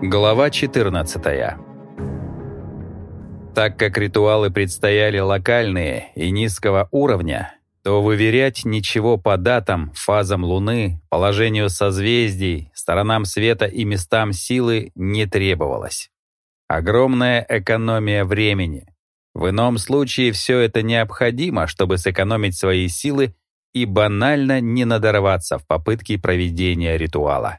Глава 14 Так как ритуалы предстояли локальные и низкого уровня, то выверять ничего по датам, фазам Луны, положению созвездий, сторонам света и местам силы не требовалось. Огромная экономия времени. В ином случае все это необходимо, чтобы сэкономить свои силы и банально не надорваться в попытке проведения ритуала.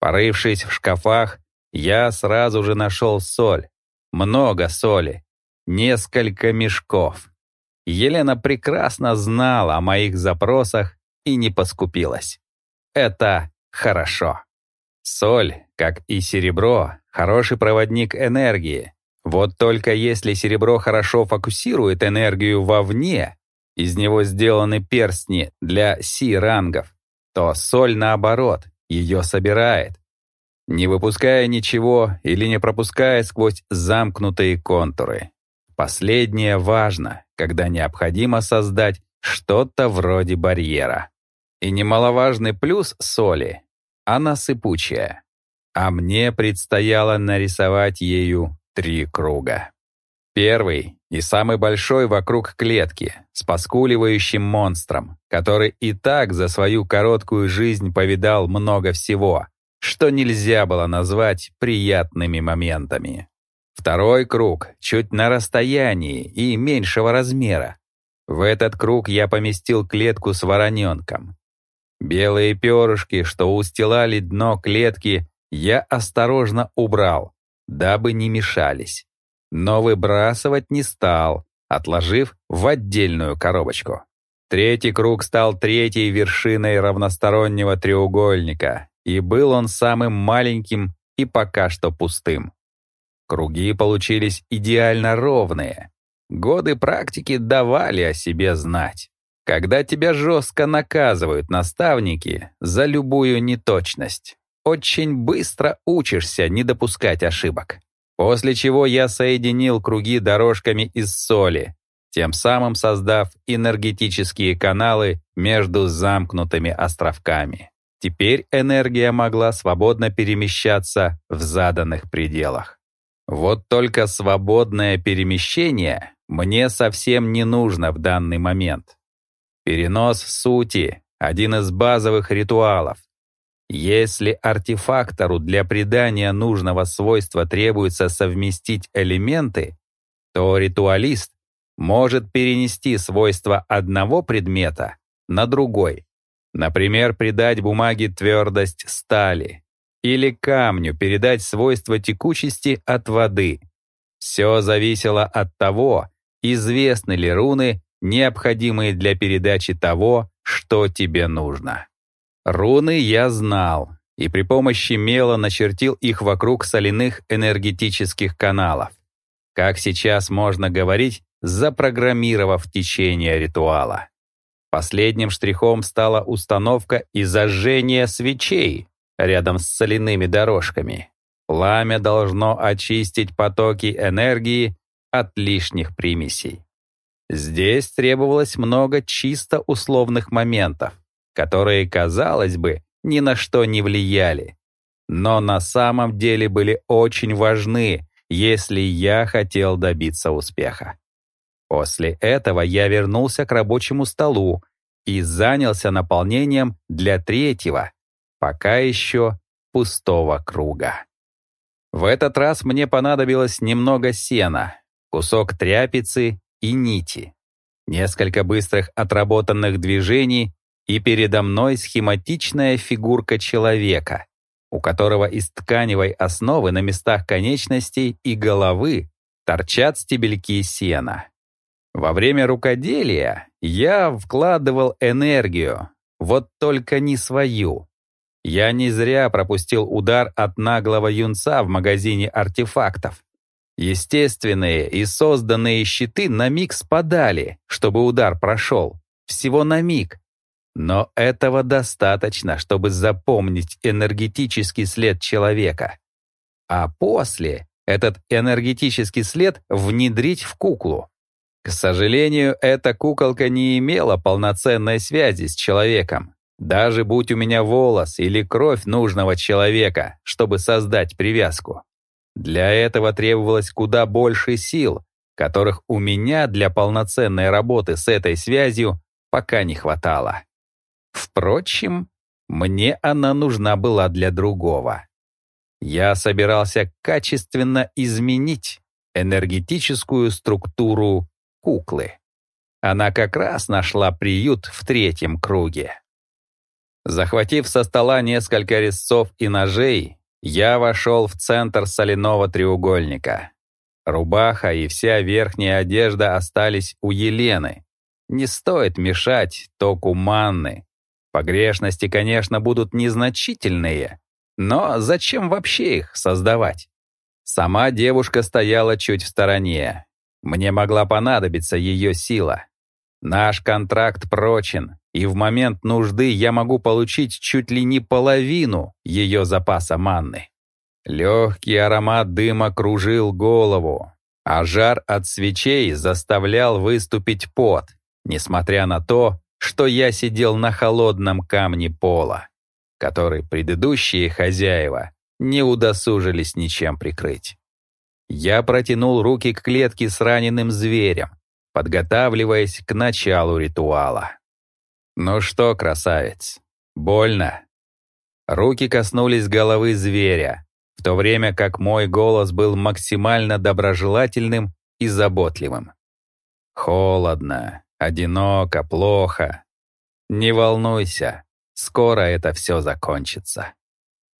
Порывшись в шкафах, я сразу же нашел соль. Много соли. Несколько мешков. Елена прекрасно знала о моих запросах и не поскупилась. Это хорошо. Соль, как и серебро, хороший проводник энергии. Вот только если серебро хорошо фокусирует энергию вовне, из него сделаны перстни для си-рангов, то соль, наоборот, ее собирает, не выпуская ничего или не пропуская сквозь замкнутые контуры. Последнее важно, когда необходимо создать что-то вроде барьера. И немаловажный плюс соли — она сыпучая. А мне предстояло нарисовать ею три круга. Первый и самый большой вокруг клетки, с поскуливающим монстром, который и так за свою короткую жизнь повидал много всего, что нельзя было назвать приятными моментами. Второй круг чуть на расстоянии и меньшего размера. В этот круг я поместил клетку с вороненком. Белые перышки, что устилали дно клетки, я осторожно убрал, дабы не мешались. Но выбрасывать не стал, отложив в отдельную коробочку. Третий круг стал третьей вершиной равностороннего треугольника, и был он самым маленьким и пока что пустым. Круги получились идеально ровные. Годы практики давали о себе знать. Когда тебя жестко наказывают наставники за любую неточность, очень быстро учишься не допускать ошибок. После чего я соединил круги дорожками из соли, тем самым создав энергетические каналы между замкнутыми островками. Теперь энергия могла свободно перемещаться в заданных пределах. Вот только свободное перемещение мне совсем не нужно в данный момент. Перенос сути — один из базовых ритуалов. Если артефактору для придания нужного свойства требуется совместить элементы, то ритуалист может перенести свойства одного предмета на другой. Например, придать бумаге твердость стали или камню передать свойства текучести от воды. Все зависело от того, известны ли руны, необходимые для передачи того, что тебе нужно. Руны я знал, и при помощи мела начертил их вокруг соляных энергетических каналов. Как сейчас можно говорить, запрограммировав течение ритуала. Последним штрихом стала установка и зажжение свечей рядом с соляными дорожками. Пламя должно очистить потоки энергии от лишних примесей. Здесь требовалось много чисто условных моментов, которые, казалось бы, ни на что не влияли, но на самом деле были очень важны, если я хотел добиться успеха. После этого я вернулся к рабочему столу и занялся наполнением для третьего, пока еще пустого круга. В этот раз мне понадобилось немного сена, кусок тряпицы и нити. Несколько быстрых отработанных движений, и передо мной схематичная фигурка человека, у которого из тканевой основы на местах конечностей и головы торчат стебельки сена. Во время рукоделия я вкладывал энергию, вот только не свою. Я не зря пропустил удар от наглого юнца в магазине артефактов. Естественные и созданные щиты на миг спадали, чтобы удар прошел. Всего на миг. Но этого достаточно, чтобы запомнить энергетический след человека. А после этот энергетический след внедрить в куклу. К сожалению, эта куколка не имела полноценной связи с человеком. Даже будь у меня волос или кровь нужного человека, чтобы создать привязку. Для этого требовалось куда больше сил, которых у меня для полноценной работы с этой связью пока не хватало. Впрочем, мне она нужна была для другого. Я собирался качественно изменить энергетическую структуру куклы. Она как раз нашла приют в третьем круге. Захватив со стола несколько резцов и ножей, я вошел в центр соляного треугольника. Рубаха и вся верхняя одежда остались у Елены. Не стоит мешать току манны. Погрешности, конечно, будут незначительные, но зачем вообще их создавать? Сама девушка стояла чуть в стороне. Мне могла понадобиться ее сила. Наш контракт прочен, и в момент нужды я могу получить чуть ли не половину ее запаса манны. Легкий аромат дыма кружил голову, а жар от свечей заставлял выступить пот, несмотря на то, что я сидел на холодном камне пола, который предыдущие хозяева не удосужились ничем прикрыть. Я протянул руки к клетке с раненым зверем, подготавливаясь к началу ритуала. «Ну что, красавец, больно?» Руки коснулись головы зверя, в то время как мой голос был максимально доброжелательным и заботливым. «Холодно, одиноко, плохо. Не волнуйся, скоро это все закончится».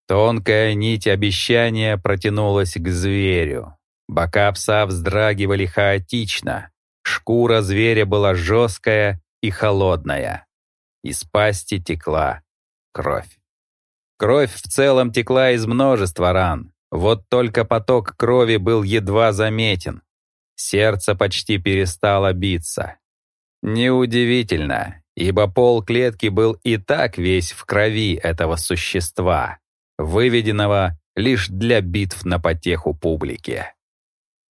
Тонкая нить обещания протянулась к зверю. Бока пса вздрагивали хаотично. Шкура зверя была жесткая и холодная. Из пасти текла кровь. Кровь в целом текла из множества ран. Вот только поток крови был едва заметен. Сердце почти перестало биться. Неудивительно, ибо пол клетки был и так весь в крови этого существа, выведенного лишь для битв на потеху публике.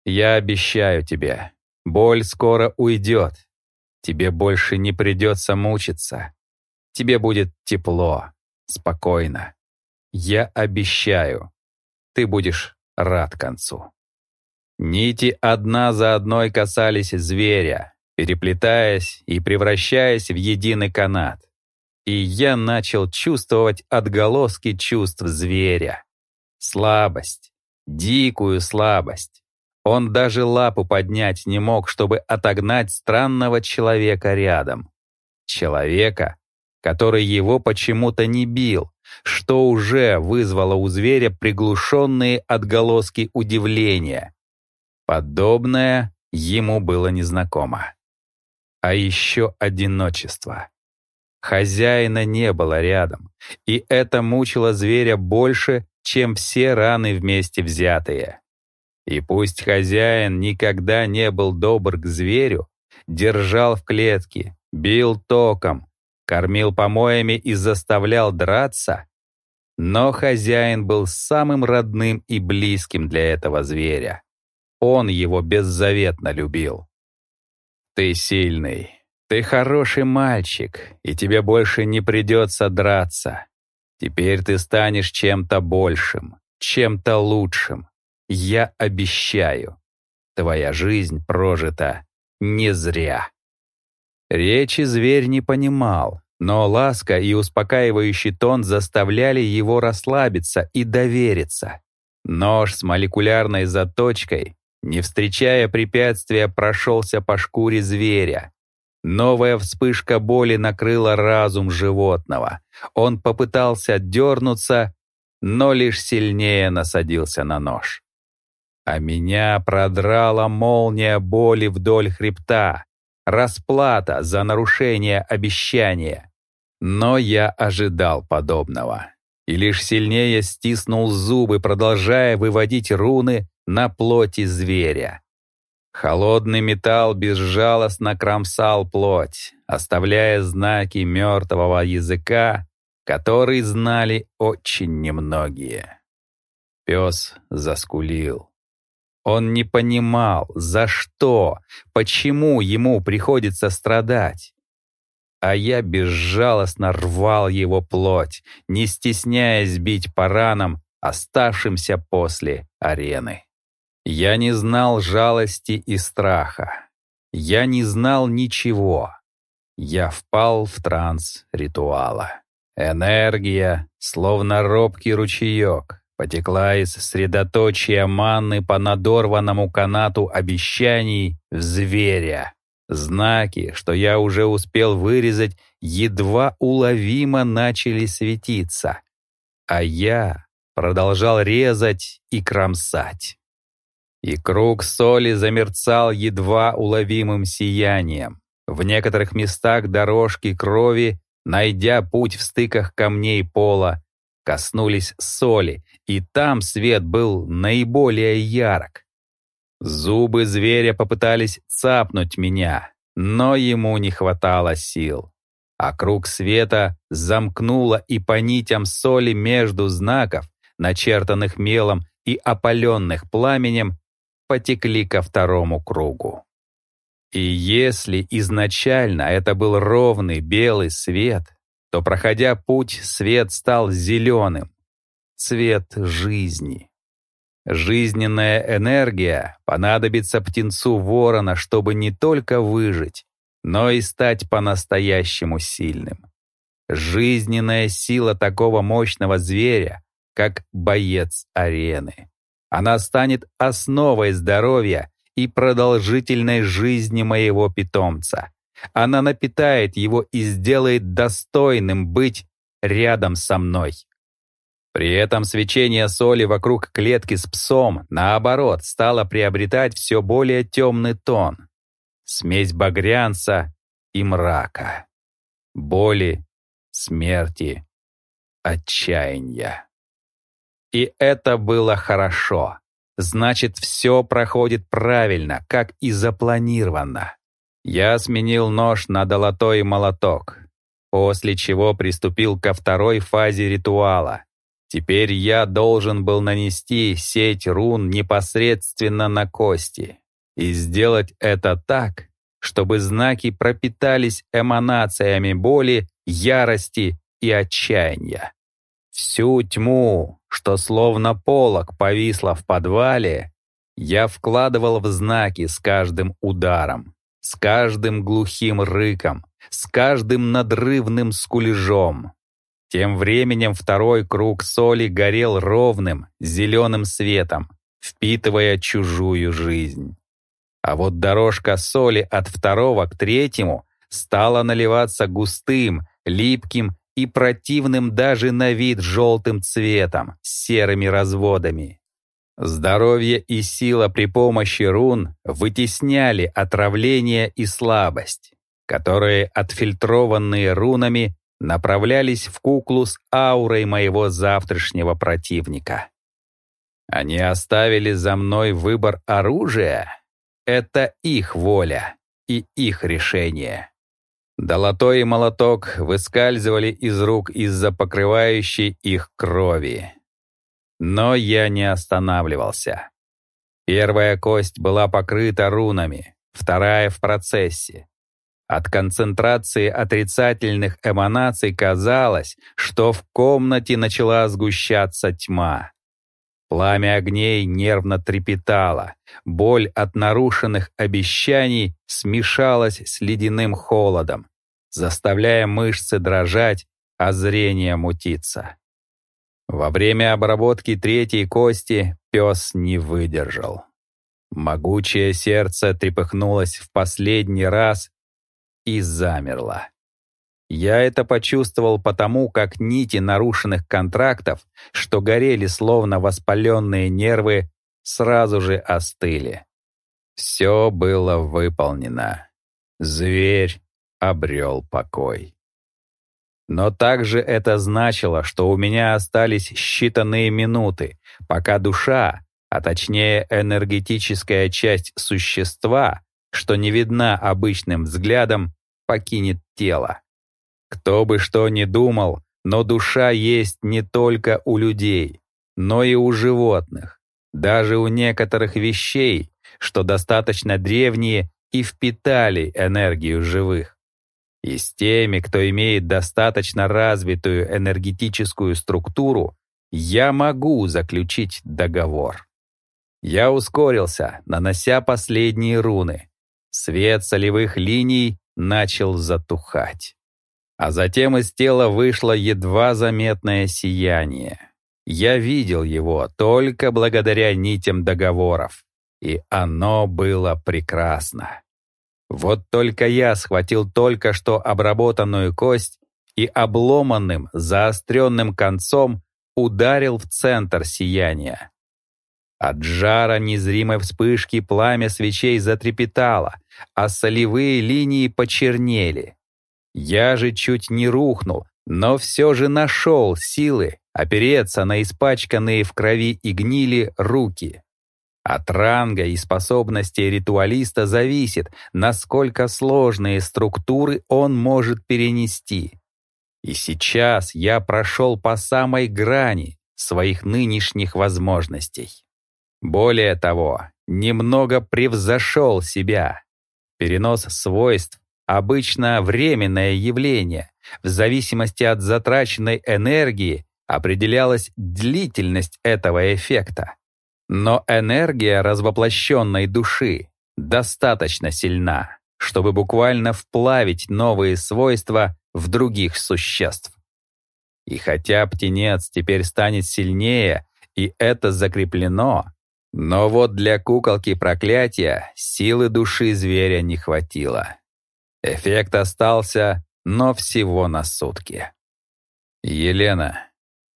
Я обещаю тебе, боль скоро уйдет. Тебе больше не придется мучиться. Тебе будет тепло, спокойно. Я обещаю, ты будешь рад концу. Нити одна за одной касались зверя, переплетаясь и превращаясь в единый канат. И я начал чувствовать отголоски чувств зверя. Слабость, дикую слабость. Он даже лапу поднять не мог, чтобы отогнать странного человека рядом. Человека, который его почему-то не бил, что уже вызвало у зверя приглушенные отголоски удивления. Подобное ему было незнакомо. А еще одиночество. Хозяина не было рядом, и это мучило зверя больше, чем все раны вместе взятые. И пусть хозяин никогда не был добр к зверю, держал в клетке, бил током, кормил помоями и заставлял драться, но хозяин был самым родным и близким для этого зверя. Он его беззаветно любил. «Ты сильный, ты хороший мальчик, и тебе больше не придется драться. Теперь ты станешь чем-то большим, чем-то лучшим. Я обещаю, твоя жизнь прожита не зря». Речи зверь не понимал, но ласка и успокаивающий тон заставляли его расслабиться и довериться. Нож с молекулярной заточкой, не встречая препятствия, прошелся по шкуре зверя. Новая вспышка боли накрыла разум животного. Он попытался дернуться, но лишь сильнее насадился на нож. А меня продрала молния боли вдоль хребта, расплата за нарушение обещания. Но я ожидал подобного и лишь сильнее стиснул зубы, продолжая выводить руны на плоти зверя. Холодный металл безжалостно кромсал плоть, оставляя знаки мертвого языка, который знали очень немногие. Пес заскулил. Он не понимал, за что, почему ему приходится страдать. а я безжалостно рвал его плоть, не стесняясь бить по ранам, оставшимся после арены. Я не знал жалости и страха. Я не знал ничего. Я впал в транс ритуала. Энергия, словно робкий ручеек, потекла из средоточия манны по надорванному канату обещаний в зверя. Знаки, что я уже успел вырезать, едва уловимо начали светиться. А я продолжал резать и кромсать. И круг соли замерцал едва уловимым сиянием. В некоторых местах дорожки крови, найдя путь в стыках камней пола, коснулись соли, и там свет был наиболее ярок. Зубы зверя попытались цапнуть меня, но ему не хватало сил. А круг света замкнуло и по нитям соли между знаков, начертанных мелом и опаленных пламенем, потекли ко второму кругу. И если изначально это был ровный белый свет, то, проходя путь, свет стал зеленым, цвет жизни. Жизненная энергия понадобится птенцу ворона, чтобы не только выжить, но и стать по-настоящему сильным. Жизненная сила такого мощного зверя, как боец арены. Она станет основой здоровья и продолжительной жизни моего питомца. Она напитает его и сделает достойным быть рядом со мной. При этом свечение соли вокруг клетки с псом, наоборот, стало приобретать все более темный тон. Смесь багрянца и мрака. Боли, смерти, отчаяния. И это было хорошо. Значит, все проходит правильно, как и запланировано. Я сменил нож на долотой молоток, после чего приступил ко второй фазе ритуала — Теперь я должен был нанести сеть рун непосредственно на кости и сделать это так, чтобы знаки пропитались эманациями боли, ярости и отчаяния. Всю тьму, что словно полог повисла в подвале, я вкладывал в знаки с каждым ударом, с каждым глухим рыком, с каждым надрывным скулежом. Тем временем второй круг соли горел ровным, зеленым светом, впитывая чужую жизнь. А вот дорожка соли от второго к третьему стала наливаться густым, липким и противным даже на вид желтым цветом серыми разводами. Здоровье и сила при помощи рун вытесняли отравление и слабость, которые, отфильтрованные рунами, направлялись в куклу с аурой моего завтрашнего противника. Они оставили за мной выбор оружия. Это их воля и их решение. Долотой и молоток выскальзывали из рук из-за покрывающей их крови. Но я не останавливался. Первая кость была покрыта рунами, вторая в процессе. От концентрации отрицательных эманаций казалось, что в комнате начала сгущаться тьма. Пламя огней нервно трепетало, боль от нарушенных обещаний смешалась с ледяным холодом, заставляя мышцы дрожать, а зрение мутиться. Во время обработки третьей кости пес не выдержал. Могучее сердце трепыхнулось в последний раз и замерла. Я это почувствовал потому, как нити нарушенных контрактов, что горели словно воспаленные нервы, сразу же остыли. Все было выполнено. Зверь обрел покой. Но также это значило, что у меня остались считанные минуты, пока душа, а точнее энергетическая часть существа, что не видна обычным взглядом, покинет тело. Кто бы что ни думал, но душа есть не только у людей, но и у животных, даже у некоторых вещей, что достаточно древние и впитали энергию живых. И с теми, кто имеет достаточно развитую энергетическую структуру, я могу заключить договор. Я ускорился, нанося последние руны. Свет солевых линий начал затухать. А затем из тела вышло едва заметное сияние. Я видел его только благодаря нитям договоров, и оно было прекрасно. Вот только я схватил только что обработанную кость и обломанным, заостренным концом ударил в центр сияния. От жара незримой вспышки пламя свечей затрепетало, а солевые линии почернели. Я же чуть не рухнул, но все же нашел силы опереться на испачканные в крови и гнили руки. От ранга и способностей ритуалиста зависит, насколько сложные структуры он может перенести. И сейчас я прошел по самой грани своих нынешних возможностей. Более того, немного превзошел себя. Перенос свойств — обычно временное явление. В зависимости от затраченной энергии определялась длительность этого эффекта. Но энергия развоплощенной души достаточно сильна, чтобы буквально вплавить новые свойства в других существ. И хотя птенец теперь станет сильнее, и это закреплено, но вот для куколки проклятия силы души зверя не хватило. Эффект остался, но всего на сутки. «Елена,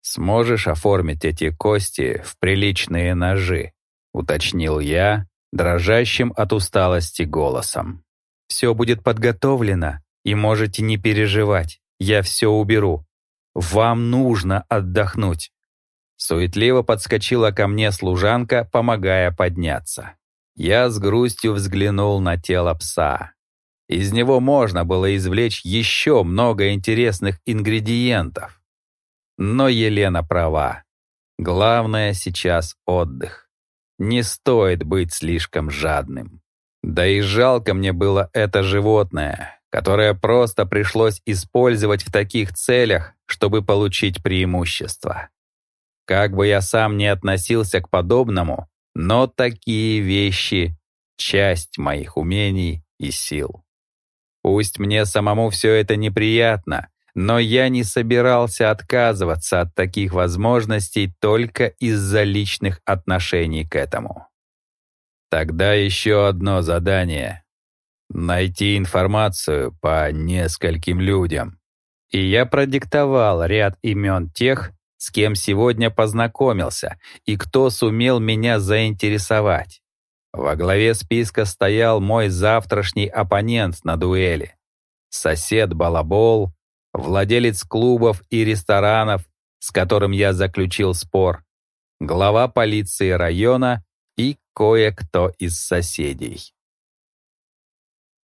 сможешь оформить эти кости в приличные ножи?» — уточнил я, дрожащим от усталости голосом. «Все будет подготовлено, и можете не переживать, я все уберу. Вам нужно отдохнуть. Суетливо подскочила ко мне служанка, помогая подняться. Я с грустью взглянул на тело пса. Из него можно было извлечь еще много интересных ингредиентов. Но Елена права. Главное сейчас отдых. Не стоит быть слишком жадным. Да и жалко мне было это животное, которое просто пришлось использовать в таких целях, чтобы получить преимущество. Как бы я сам не относился к подобному, но такие вещи — часть моих умений и сил. Пусть мне самому все это неприятно, но я не собирался отказываться от таких возможностей только из-за личных отношений к этому. Тогда еще одно задание — найти информацию по нескольким людям. И я продиктовал ряд имен тех, с кем сегодня познакомился и кто сумел меня заинтересовать. Во главе списка стоял мой завтрашний оппонент на дуэли. Сосед Балабол, владелец клубов и ресторанов, с которым я заключил спор, глава полиции района и кое-кто из соседей.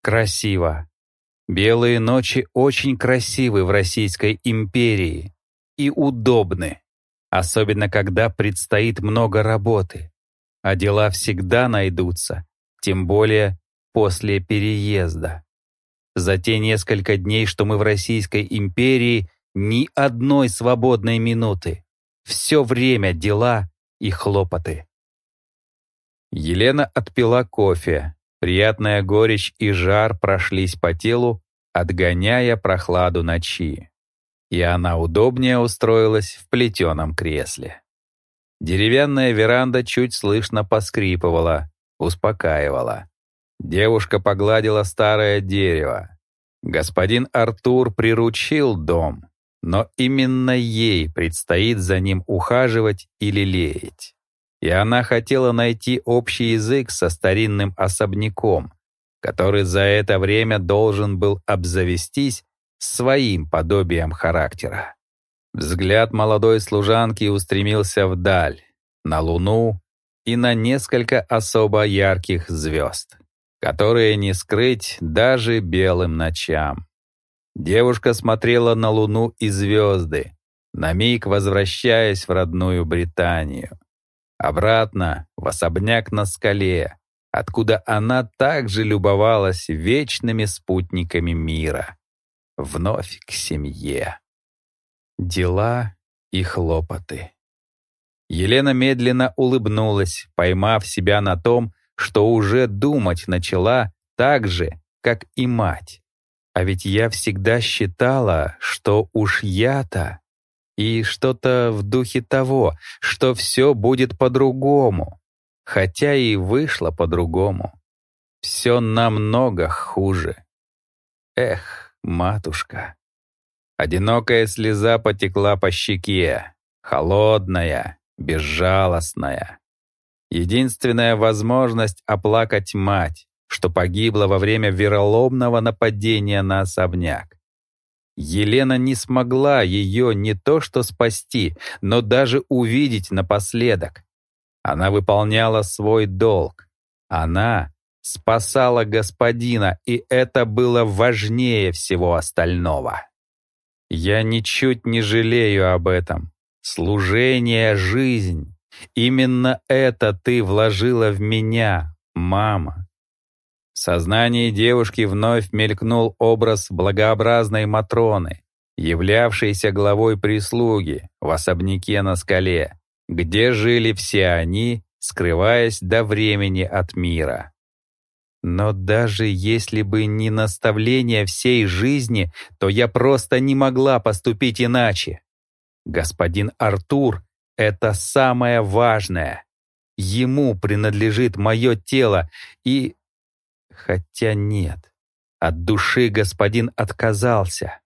Красиво. Белые ночи очень красивы в Российской империи и удобны, особенно когда предстоит много работы, а дела всегда найдутся, тем более после переезда. За те несколько дней, что мы в Российской империи, ни одной свободной минуты. Все время дела и хлопоты. Елена отпила кофе. Приятная горечь и жар прошлись по телу, отгоняя прохладу ночи и она удобнее устроилась в плетеном кресле. Деревянная веранда чуть слышно поскрипывала, успокаивала. Девушка погладила старое дерево. Господин Артур приручил дом, но именно ей предстоит за ним ухаживать или лелеять. И она хотела найти общий язык со старинным особняком, который за это время должен был обзавестись своим подобием характера. Взгляд молодой служанки устремился вдаль, на Луну и на несколько особо ярких звезд, которые не скрыть даже белым ночам. Девушка смотрела на Луну и звезды, на миг возвращаясь в родную Британию. Обратно, в особняк на скале, откуда она также любовалась вечными спутниками мира вновь к семье. Дела и хлопоты. Елена медленно улыбнулась, поймав себя на том, что уже думать начала так же, как и мать. А ведь я всегда считала, что уж я-то и что-то в духе того, что все будет по-другому. Хотя и вышло по-другому. Все намного хуже. Эх, матушка. Одинокая слеза потекла по щеке, холодная, безжалостная. Единственная возможность оплакать мать, что погибла во время вероломного нападения на особняк. Елена не смогла ее не то что спасти, но даже увидеть напоследок. Она выполняла свой долг. Она спасала господина, и это было важнее всего остального. Я ничуть не жалею об этом. Служение — жизнь. Именно это ты вложила в меня, мама. В сознании девушки вновь мелькнул образ благообразной Матроны, являвшейся главой прислуги в особняке на скале, где жили все они, скрываясь до времени от мира. Но даже если бы не наставление всей жизни, то я просто не могла поступить иначе. Господин Артур — это самое важное. Ему принадлежит мое тело, и Хотя нет. От души господин отказался.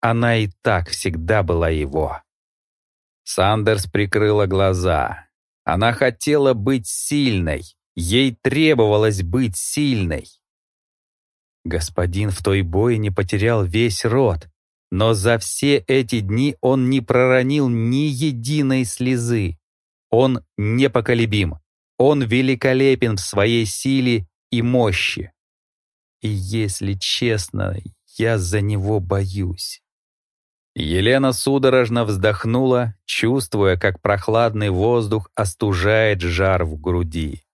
Она и так всегда была его. Сандерс прикрыла глаза. Она хотела быть сильной. Ей требовалось быть сильной. Господин в той бойне потерял весь род, но за все эти дни он не проронил ни единой слезы. Он непоколебим. Он великолепен в своей силе и мощи. И если честно, я за него боюсь. Елена судорожно вздохнула, чувствуя, как прохладный воздух остужает жар в груди.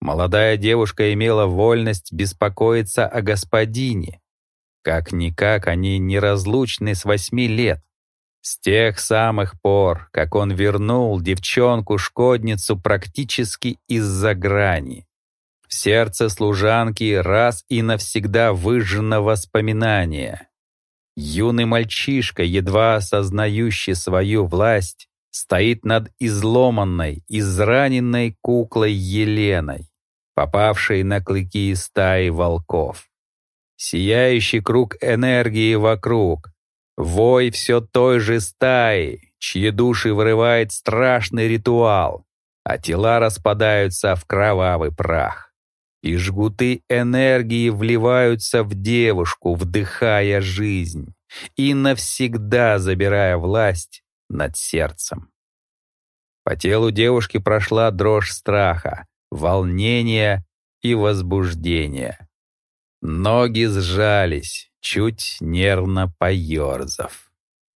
Молодая девушка имела вольность беспокоиться о господине. Как-никак они неразлучны с восьми лет. С тех самых пор, как он вернул девчонку-шкодницу практически из-за грани. В сердце служанки раз и навсегда выжжено воспоминание. Юный мальчишка, едва осознающий свою власть, стоит над изломанной, израненной куклой Еленой, попавшей на клыки стаи волков. Сияющий круг энергии вокруг, вой все той же стаи, чьи души вырывает страшный ритуал, а тела распадаются в кровавый прах и жгуты энергии вливаются в девушку, вдыхая жизнь и навсегда забирая власть над сердцем. По телу девушки прошла дрожь страха, волнения и возбуждения. Ноги сжались, чуть нервно поерзав.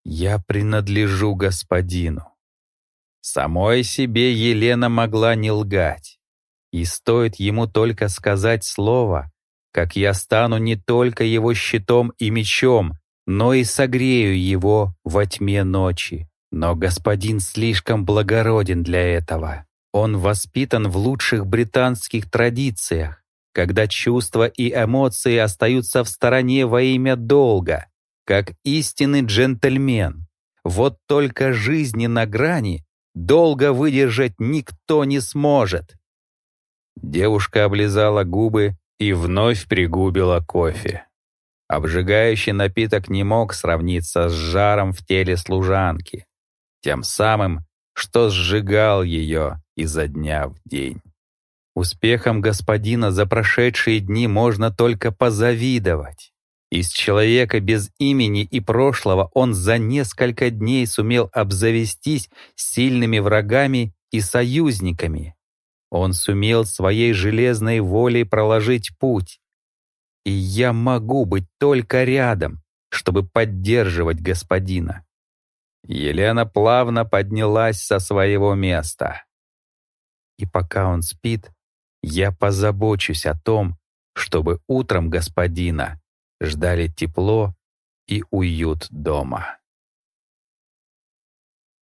«Я принадлежу господину». Самой себе Елена могла не лгать. И стоит ему только сказать слово, как я стану не только его щитом и мечом, но и согрею его во тьме ночи. Но господин слишком благороден для этого. Он воспитан в лучших британских традициях, когда чувства и эмоции остаются в стороне во имя долга, как истинный джентльмен. Вот только жизни на грани долго выдержать никто не сможет. Девушка облизала губы и вновь пригубила кофе. Обжигающий напиток не мог сравниться с жаром в теле служанки, тем самым, что сжигал ее изо дня в день. Успехом господина за прошедшие дни можно только позавидовать. Из человека без имени и прошлого он за несколько дней сумел обзавестись сильными врагами и союзниками. Он сумел своей железной волей проложить путь. И я могу быть только рядом, чтобы поддерживать господина. Елена плавно поднялась со своего места. И пока он спит, я позабочусь о том, чтобы утром господина ждали тепло и уют дома.